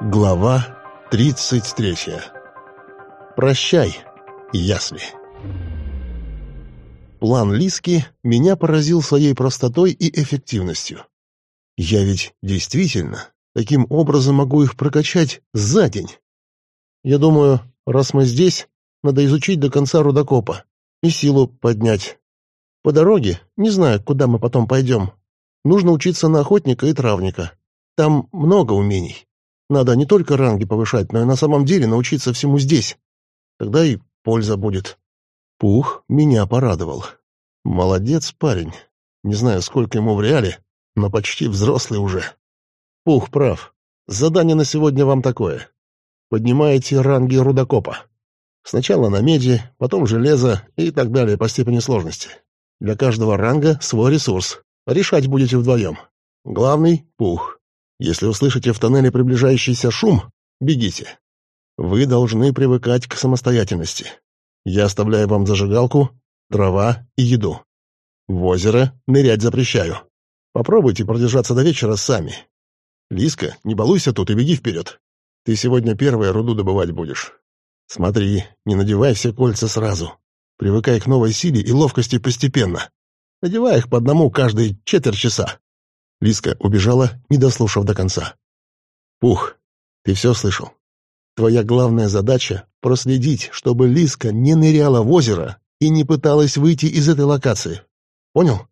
Глава 33. Прощай, ясли. План Лиски меня поразил своей простотой и эффективностью. Я ведь действительно таким образом могу их прокачать за день. Я думаю, раз мы здесь, надо изучить до конца рудокопа и силу поднять. По дороге, не знаю, куда мы потом пойдем, нужно учиться на охотника и травника. Там много умений. Надо не только ранги повышать, но и на самом деле научиться всему здесь. Тогда и польза будет. Пух меня порадовал. Молодец парень. Не знаю, сколько ему в реале, но почти взрослый уже. Пух прав. Задание на сегодня вам такое. Поднимаете ранги рудокопа. Сначала на меди, потом железо и так далее по степени сложности. Для каждого ранга свой ресурс. Решать будете вдвоем. Главный — пух. Если услышите в тоннеле приближающийся шум, бегите. Вы должны привыкать к самостоятельности. Я оставляю вам зажигалку, дрова и еду. В озеро нырять запрещаю. Попробуйте продержаться до вечера сами. Лиска, не балуйся тут и беги вперед. Ты сегодня первая руду добывать будешь. Смотри, не надевай все кольца сразу. Привыкай к новой силе и ловкости постепенно. Надевай их по одному каждые четверть часа. Лиска убежала, не дослушав до конца. «Пух, ты все слышал? Твоя главная задача — проследить, чтобы Лиска не ныряла в озеро и не пыталась выйти из этой локации. Понял?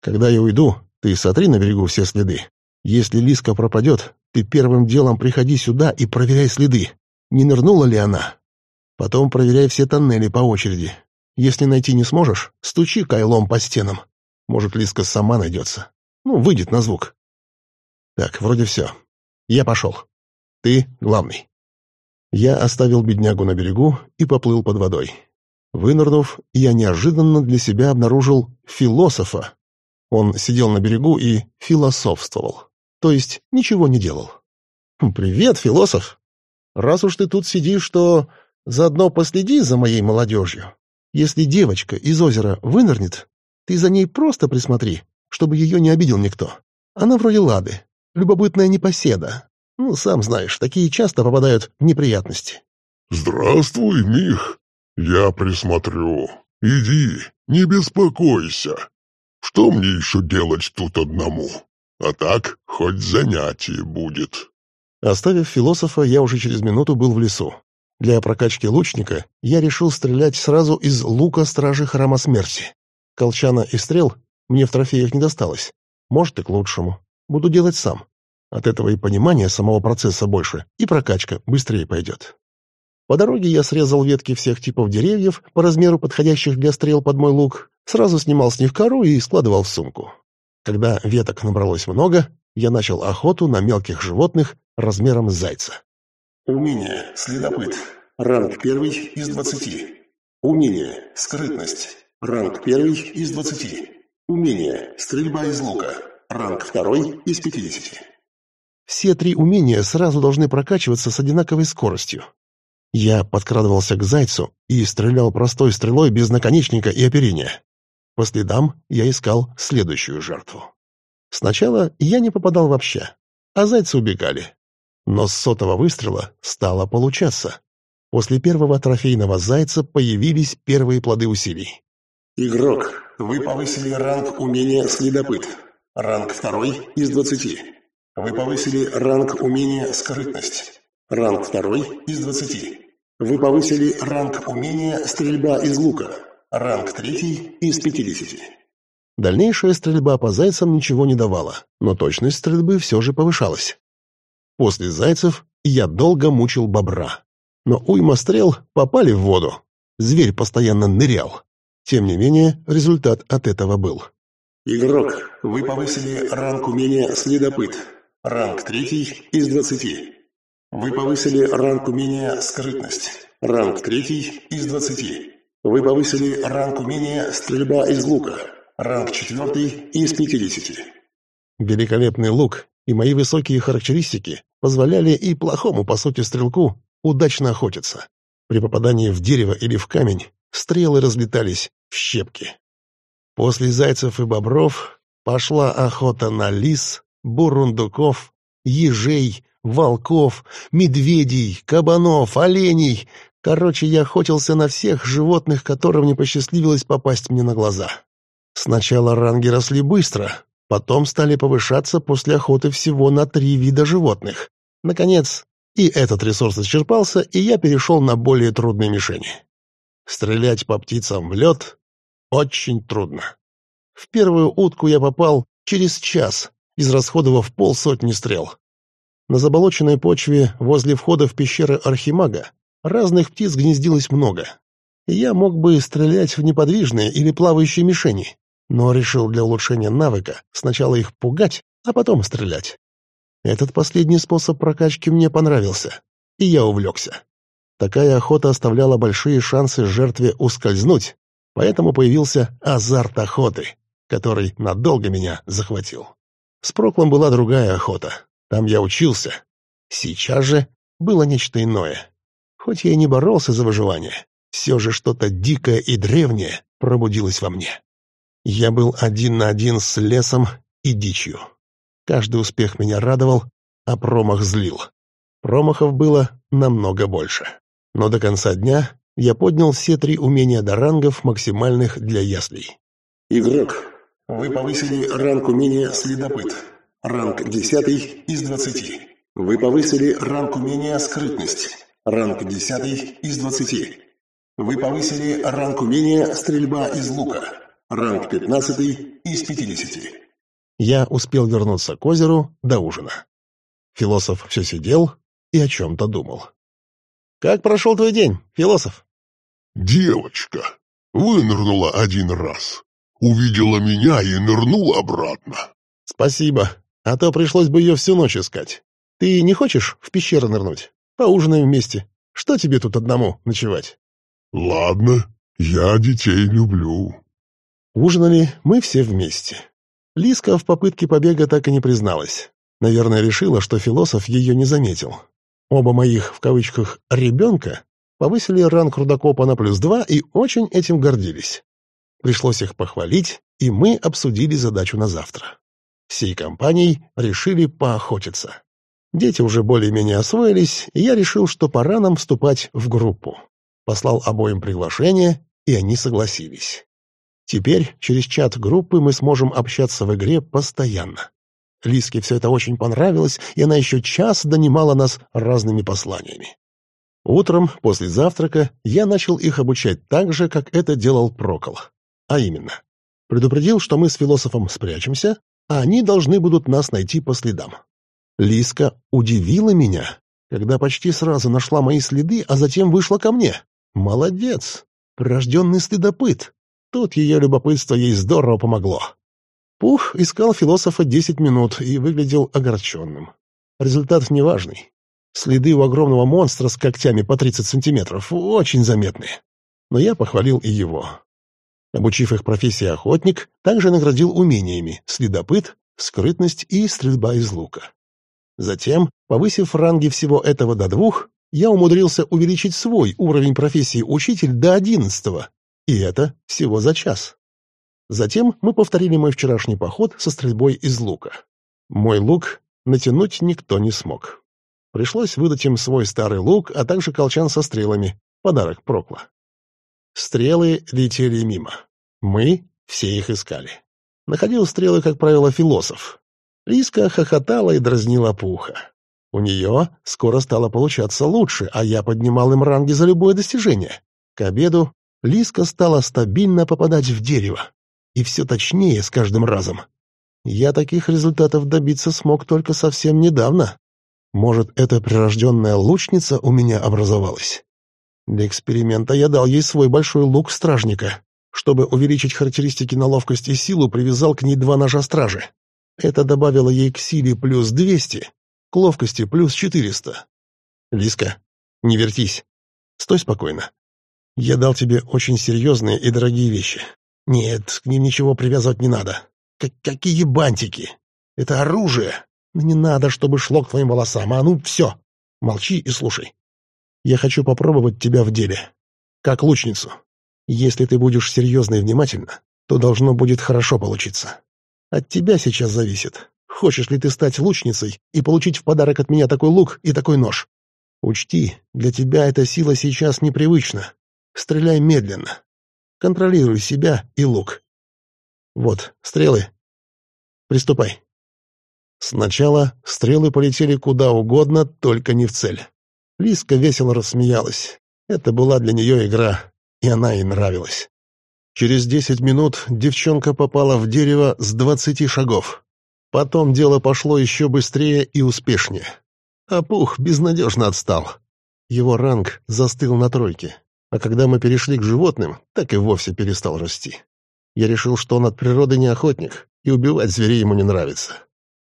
Когда я уйду, ты сотри на берегу все следы. Если Лиска пропадет, ты первым делом приходи сюда и проверяй следы. Не нырнула ли она? Потом проверяй все тоннели по очереди. Если найти не сможешь, стучи кайлом по стенам. Может, Лиска сама найдется. Ну, выйдет на звук. Так, вроде все. Я пошел. Ты главный. Я оставил беднягу на берегу и поплыл под водой. Вынырнув, я неожиданно для себя обнаружил философа. Он сидел на берегу и философствовал, то есть ничего не делал. «Хм, «Привет, философ! Раз уж ты тут сидишь, то заодно последи за моей молодежью. Если девочка из озера вынырнет, ты за ней просто присмотри, чтобы ее не обидел никто. Она вроде Лады, любопытная непоседа. Ну, сам знаешь, такие часто попадают в неприятности. «Здравствуй, Мих. Я присмотрю. Иди, не беспокойся. Что мне еще делать тут одному? А так, хоть занятие будет». Оставив философа, я уже через минуту был в лесу. Для прокачки лучника я решил стрелять сразу из лука стражи Храма Смерти. Колчана и стрел мне в трофеях не досталось. Может, и к лучшему. Буду делать сам. От этого и понимания самого процесса больше, и прокачка быстрее пойдет. По дороге я срезал ветки всех типов деревьев, по размеру подходящих для стрел под мой лук, сразу снимал с них кору и складывал в сумку. Когда веток набралось много, я начал охоту на мелких животных размером с зайца. Умение «Следопыт». Ранг первый из двадцати. Умение «Скрытность». Ранг первый из двадцати. Умение «Стрельба из лука». Ранг второй из 50. Все три умения сразу должны прокачиваться с одинаковой скоростью. Я подкрадывался к зайцу и стрелял простой стрелой без наконечника и оперения. По следам я искал следующую жертву. Сначала я не попадал вообще, а зайцы убегали. Но с сотого выстрела стало получаться. После первого трофейного зайца появились первые плоды усилий. Игрок, вы повысили ранг умения «Следопыт». Ранг второй из двадцати. Вы повысили ранг умения «Скрытность». Ранг второй из двадцати. Вы повысили ранг умения «Стрельба из лука». Ранг третий из пятидесяти. Дальнейшая стрельба по зайцам ничего не давала, но точность стрельбы все же повышалась. После зайцев я долго мучил бобра. Но уйма стрел попали в воду. Зверь постоянно нырял. Тем не менее, результат от этого был. Игрок, вы повысили ранг умения «Следопыт». Ранг третий из двадцати. Вы повысили ранг умения «Скрытность». Ранг третий из двадцати. Вы повысили ранг умения «Стрельба из лука». Ранг четвертый из пятидесяти. Великолепный лук и мои высокие характеристики позволяли и плохому, по сути, стрелку удачно охотиться. При попадании в дерево или в камень стрелы разлетались в щепки. После зайцев и бобров пошла охота на лис, бурундуков ежей, волков, медведей, кабанов, оленей. Короче, я охотился на всех животных, которым не посчастливилось попасть мне на глаза. Сначала ранги росли быстро, потом стали повышаться после охоты всего на три вида животных. Наконец, и этот ресурс исчерпался, и я перешел на более трудные мишени. Стрелять по птицам в лед очень трудно. В первую утку я попал через час, израсходовав полсотни стрел. На заболоченной почве возле входа в пещеры Архимага разных птиц гнездилось много. Я мог бы стрелять в неподвижные или плавающие мишени, но решил для улучшения навыка сначала их пугать, а потом стрелять. Этот последний способ прокачки мне понравился, и я увлекся. Такая охота оставляла большие шансы жертве ускользнуть, поэтому появился азарт охоты, который надолго меня захватил. С Проклом была другая охота, там я учился. Сейчас же было нечто иное. Хоть я и не боролся за выживание, все же что-то дикое и древнее пробудилось во мне. Я был один на один с лесом и дичью. Каждый успех меня радовал, а промах злил. Промахов было намного больше. Но до конца дня я поднял все три умения до рангов, максимальных для яслей. Игрок, вы повысили ранг умения «Следопыт». Ранг 10 из 20. Вы повысили ранг умения «Скрытность». Ранг 10 из 20. Вы повысили ранг умения «Стрельба из лука». Ранг 15 из 50. Я успел вернуться к озеру до ужина. Философ все сидел и о чем-то думал. «Как прошел твой день, философ?» «Девочка вынырнула один раз, увидела меня и нырнула обратно». «Спасибо, а то пришлось бы ее всю ночь искать. Ты не хочешь в пещеру нырнуть? Поужинаем вместе. Что тебе тут одному ночевать?» «Ладно, я детей люблю». Ужинали мы все вместе. Лиска в попытке побега так и не призналась. Наверное, решила, что философ ее не заметил. Оба моих, в кавычках, «ребенка» повысили ранг рудокопа на плюс два и очень этим гордились. Пришлось их похвалить, и мы обсудили задачу на завтра. Всей компанией решили поохотиться. Дети уже более-менее освоились, и я решил, что пора нам вступать в группу. Послал обоим приглашение, и они согласились. Теперь через чат группы мы сможем общаться в игре постоянно. Лиске все это очень понравилось, и она еще час донимала нас разными посланиями. Утром, после завтрака, я начал их обучать так же, как это делал Прокол. А именно, предупредил, что мы с философом спрячемся, а они должны будут нас найти по следам. Лиска удивила меня, когда почти сразу нашла мои следы, а затем вышла ко мне. Молодец! Прирожденный следопыт. Тут ее любопытство ей здорово помогло. Пух искал философа десять минут и выглядел огорченным. Результат неважный. Следы у огромного монстра с когтями по 30 сантиметров очень заметны. Но я похвалил и его. Обучив их профессии охотник, также наградил умениями следопыт, скрытность и стрельба из лука. Затем, повысив ранги всего этого до двух, я умудрился увеличить свой уровень профессии учитель до одиннадцатого, и это всего за час. Затем мы повторили мой вчерашний поход со стрельбой из лука. Мой лук натянуть никто не смог. Пришлось выдать им свой старый лук, а также колчан со стрелами, подарок Прокла. Стрелы летели мимо. Мы все их искали. Находил стрелы, как правило, философ. Лиска хохотала и дразнила Пуха. У нее скоро стало получаться лучше, а я поднимал им ранги за любое достижение. К обеду Лиска стала стабильно попадать в дерево и все точнее с каждым разом. Я таких результатов добиться смог только совсем недавно. Может, эта прирожденная лучница у меня образовалась? Для эксперимента я дал ей свой большой лук стражника. Чтобы увеличить характеристики на ловкость и силу, привязал к ней два ножа стражи. Это добавило ей к силе плюс 200, к ловкости плюс 400. Лиска, не вертись. Стой спокойно. Я дал тебе очень серьезные и дорогие вещи. Нет, к ним ничего привязывать не надо. К какие бантики? Это оружие. Не надо, чтобы шло к твоим волосам, а ну все. Молчи и слушай. Я хочу попробовать тебя в деле. Как лучницу. Если ты будешь серьезно и внимательно, то должно будет хорошо получиться. От тебя сейчас зависит, хочешь ли ты стать лучницей и получить в подарок от меня такой лук и такой нож. Учти, для тебя эта сила сейчас непривычна. Стреляй медленно. Контролируй себя и лук. Вот, стрелы. Приступай. Сначала стрелы полетели куда угодно, только не в цель. Лиска весело рассмеялась. Это была для нее игра, и она ей нравилась. Через десять минут девчонка попала в дерево с двадцати шагов. Потом дело пошло еще быстрее и успешнее. А Пух безнадежно отстал. Его ранг застыл на тройке, а когда мы перешли к животным, так и вовсе перестал расти. Я решил, что он от природы не охотник, и убивать зверей ему не нравится.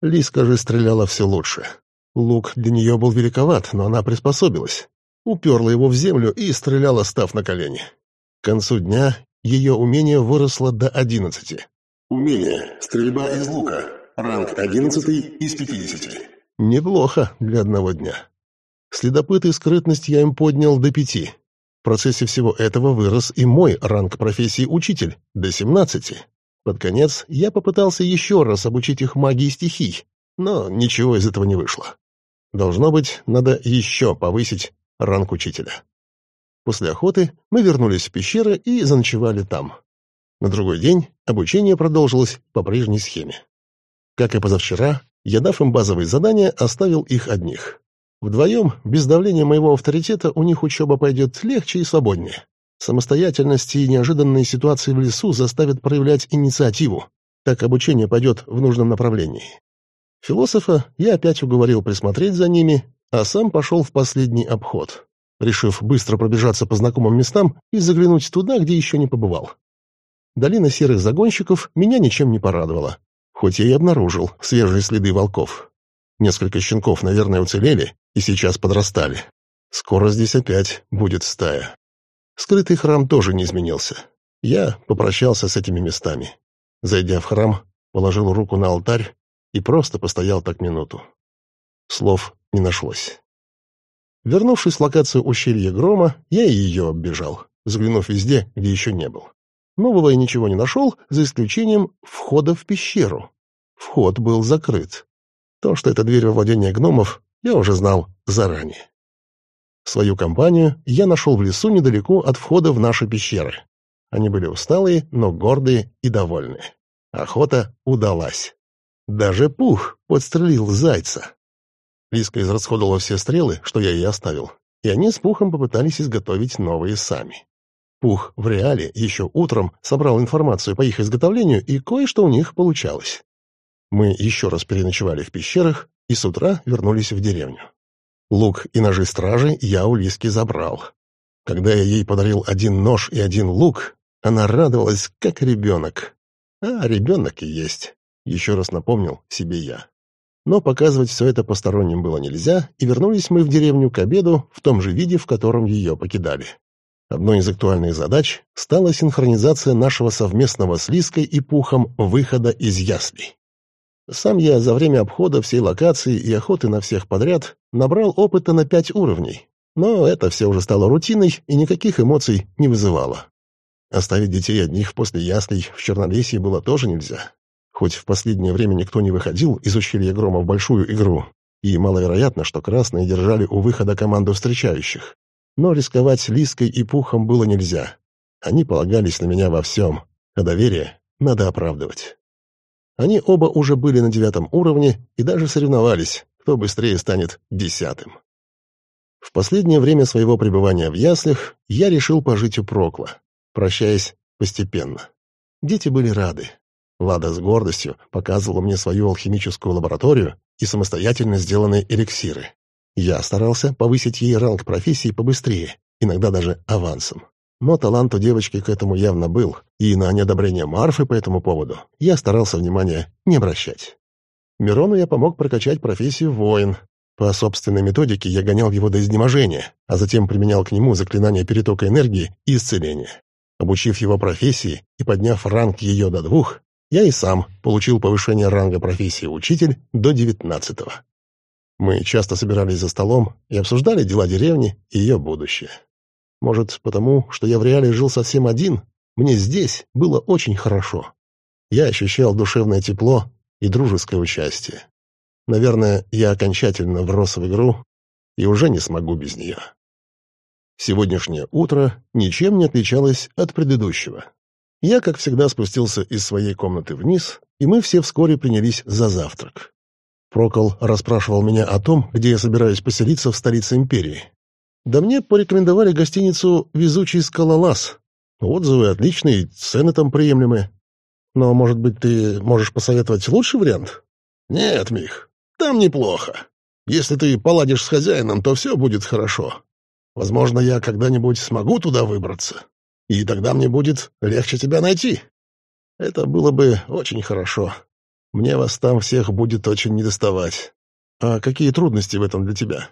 Лиска же стреляла все лучше. Лук для нее был великоват, но она приспособилась. Уперла его в землю и стреляла, став на колени. К концу дня ее умение выросло до одиннадцати. Умение. Стрельба из лука. Ранг одиннадцатый из пятидесяти. Неплохо для одного дня. Следопыт и скрытность я им поднял до пяти. Процессе всего этого вырос и мой ранг профессии учитель до семнадцати. Под конец я попытался еще раз обучить их магии стихий, но ничего из этого не вышло. Должно быть, надо еще повысить ранг учителя. После охоты мы вернулись в пещеры и заночевали там. На другой день обучение продолжилось по прежней схеме. Как и позавчера, я, дав им базовые задания, оставил их одних. Вдвоем, без давления моего авторитета, у них учеба пойдет легче и свободнее. Самостоятельность и неожиданные ситуации в лесу заставят проявлять инициативу. Так обучение пойдет в нужном направлении. Философа я опять уговорил присмотреть за ними, а сам пошел в последний обход, решив быстро пробежаться по знакомым местам и заглянуть туда, где еще не побывал. Долина серых загонщиков меня ничем не порадовала, хоть я и обнаружил свежие следы волков. Несколько щенков, наверное, уцелели и сейчас подрастали. Скоро здесь опять будет стая. Скрытый храм тоже не изменился. Я попрощался с этими местами. Зайдя в храм, положил руку на алтарь и просто постоял так минуту. Слов не нашлось. Вернувшись в локацию ущелья Грома, я и ее оббежал, взглянув везде, где еще не был. Нового я ничего не нашел, за исключением входа в пещеру. Вход был закрыт. То, что это дверь во владение гномов, я уже знал заранее. Свою компанию я нашел в лесу недалеко от входа в наши пещеры. Они были усталые, но гордые и довольные. Охота удалась. Даже Пух подстрелил зайца. Лиска израсходовала все стрелы, что я ей оставил, и они с Пухом попытались изготовить новые сами. Пух в реале еще утром собрал информацию по их изготовлению, и кое-что у них получалось. Мы еще раз переночевали в пещерах и с утра вернулись в деревню. Лук и ножи стражи я у Лиски забрал. Когда я ей подарил один нож и один лук, она радовалась, как ребенок. А ребенок и есть, еще раз напомнил себе я. Но показывать все это посторонним было нельзя, и вернулись мы в деревню к обеду в том же виде, в котором ее покидали. Одной из актуальных задач стала синхронизация нашего совместного с Лиской и Пухом выхода из яслей. Сам я за время обхода всей локации и охоты на всех подряд набрал опыта на пять уровней, но это все уже стало рутиной и никаких эмоций не вызывало. Оставить детей одних после яслей в Чернолесье было тоже нельзя. Хоть в последнее время никто не выходил из ущелья Грома в большую игру, и маловероятно, что красные держали у выхода команду встречающих. Но рисковать Лиской и Пухом было нельзя. Они полагались на меня во всем, а доверие надо оправдывать. Они оба уже были на девятом уровне и даже соревновались, кто быстрее станет десятым. В последнее время своего пребывания в яслях я решил пожить у Прокла, прощаясь постепенно. Дети были рады. Лада с гордостью показывала мне свою алхимическую лабораторию и самостоятельно сделанные эликсиры. Я старался повысить ей ранг профессии побыстрее, иногда даже авансом. Но талант у девочки к этому явно был, и на неодобрение Марфы по этому поводу я старался внимания не обращать. Мирону я помог прокачать профессию воин. По собственной методике я гонял его до изнеможения, а затем применял к нему заклинание перетока энергии и исцеления. Обучив его профессии и подняв ранг ее до двух, я и сам получил повышение ранга профессии учитель до девятнадцатого. Мы часто собирались за столом и обсуждали дела деревни и ее будущее. Может, потому, что я в реале жил совсем один, мне здесь было очень хорошо. Я ощущал душевное тепло и дружеское участие. Наверное, я окончательно врос в игру и уже не смогу без нее. Сегодняшнее утро ничем не отличалось от предыдущего. Я, как всегда, спустился из своей комнаты вниз, и мы все вскоре принялись за завтрак. Прокол расспрашивал меня о том, где я собираюсь поселиться в столице империи. Да мне порекомендовали гостиницу «Везучий скалолаз». Отзывы отличные, цены там приемлемые. Но, может быть, ты можешь посоветовать лучший вариант? Нет, Мих, там неплохо. Если ты поладишь с хозяином, то все будет хорошо. Возможно, я когда-нибудь смогу туда выбраться, и тогда мне будет легче тебя найти. Это было бы очень хорошо. Мне вас там всех будет очень недоставать. А какие трудности в этом для тебя?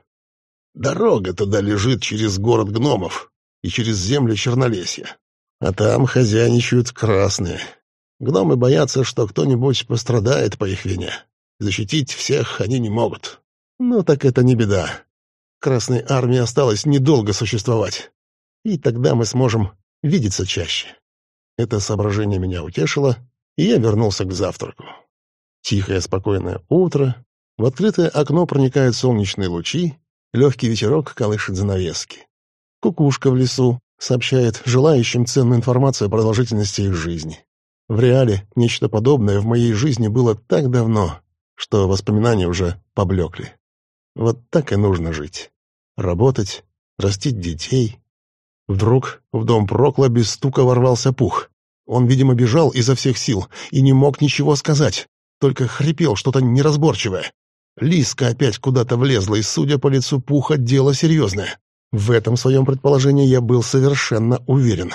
Дорога туда лежит через город гномов и через землю Чернолесья. А там хозяйничают красные. Гномы боятся, что кто-нибудь пострадает по их вине. Защитить всех они не могут. Ну так это не беда. Красной армии осталось недолго существовать. И тогда мы сможем видеться чаще. Это соображение меня утешило, и я вернулся к завтраку. Тихое, спокойное утро, в открытое окно проникают солнечные лучи, легкий ветерок колышет занавески. Кукушка в лесу сообщает желающим ценную информацию о продолжительности их жизни. В реале нечто подобное в моей жизни было так давно, что воспоминания уже поблекли. Вот так и нужно жить. Работать, растить детей. Вдруг в дом Прокла без стука ворвался пух. Он, видимо, бежал изо всех сил и не мог ничего сказать, только хрипел что-то неразборчивое. Лиска опять куда-то влезла, и, судя по лицу Пуха, дело серьезное. В этом своем предположении я был совершенно уверен.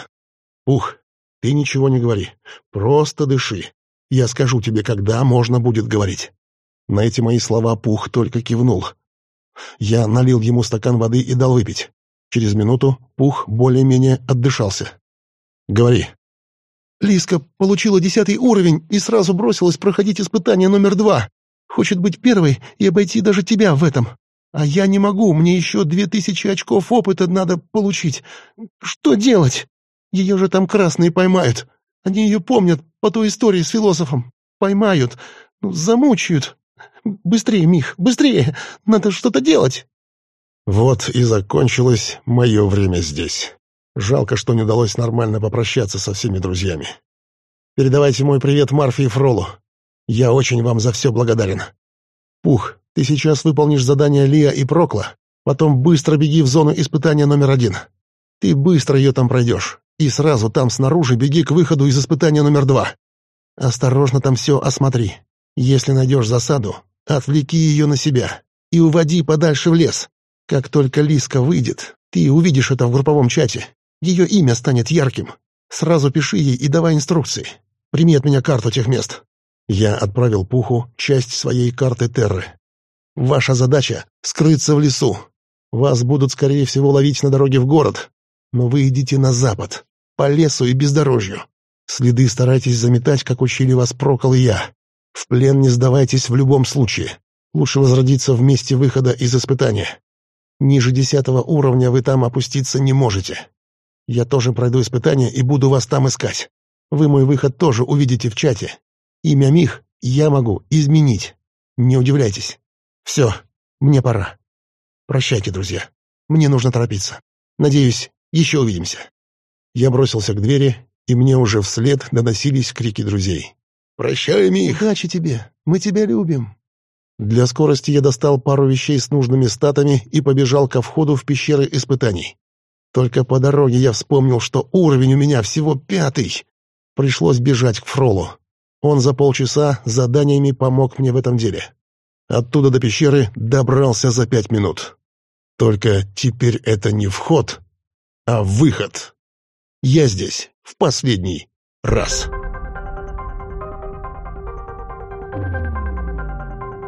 «Пух, ты ничего не говори, просто дыши. Я скажу тебе, когда можно будет говорить». На эти мои слова Пух только кивнул. Я налил ему стакан воды и дал выпить. Через минуту Пух более-менее отдышался. «Говори». «Лиска получила десятый уровень и сразу бросилась проходить испытание номер два. Хочет быть первой и обойти даже тебя в этом. А я не могу, мне еще две тысячи очков опыта надо получить. Что делать? Ее же там красные поймают. Они ее помнят по той истории с философом. Поймают, ну, замучают. Быстрее, Мих, быстрее! Надо что-то делать!» Вот и закончилось мое время здесь. Жалко, что не удалось нормально попрощаться со всеми друзьями. Передавайте мой привет Марфе и Фролу. Я очень вам за все благодарен. Пух, ты сейчас выполнишь задание Лия и Прокла, потом быстро беги в зону испытания номер один. Ты быстро ее там пройдешь, и сразу там снаружи беги к выходу из испытания номер два. Осторожно там все осмотри. Если найдешь засаду, отвлеки ее на себя и уводи подальше в лес. Как только Лиска выйдет, ты увидишь это в групповом чате. Ее имя станет ярким. Сразу пиши ей и давай инструкции. Прими от меня карту тех мест. Я отправил Пуху часть своей карты Терры. Ваша задача — скрыться в лесу. Вас будут, скорее всего, ловить на дороге в город. Но вы идите на запад, по лесу и бездорожью. Следы старайтесь заметать, как учили вас Прокол и я. В плен не сдавайтесь в любом случае. Лучше возродиться в месте выхода из испытания. Ниже десятого уровня вы там опуститься не можете. Я тоже пройду испытание и буду вас там искать. Вы мой выход тоже увидите в чате. Имя Мих я могу изменить. Не удивляйтесь. Все, мне пора. Прощайте, друзья. Мне нужно торопиться. Надеюсь, еще увидимся. Я бросился к двери, и мне уже вслед доносились крики друзей. «Прощай, Мих!» «Удачи тебе! Мы тебя любим!» Для скорости я достал пару вещей с нужными статами и побежал ко входу в пещеры испытаний. Только по дороге я вспомнил, что уровень у меня всего пятый. Пришлось бежать к Фролу. Он за полчаса заданиями помог мне в этом деле. Оттуда до пещеры добрался за пять минут. Только теперь это не вход, а выход. Я здесь в последний раз.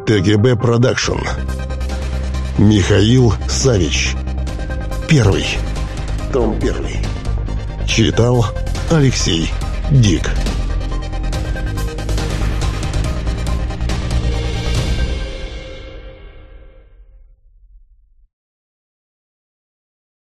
ТГБ Продакшн. Михаил Савич. Первый. Том первый. Читал Алексей Дик.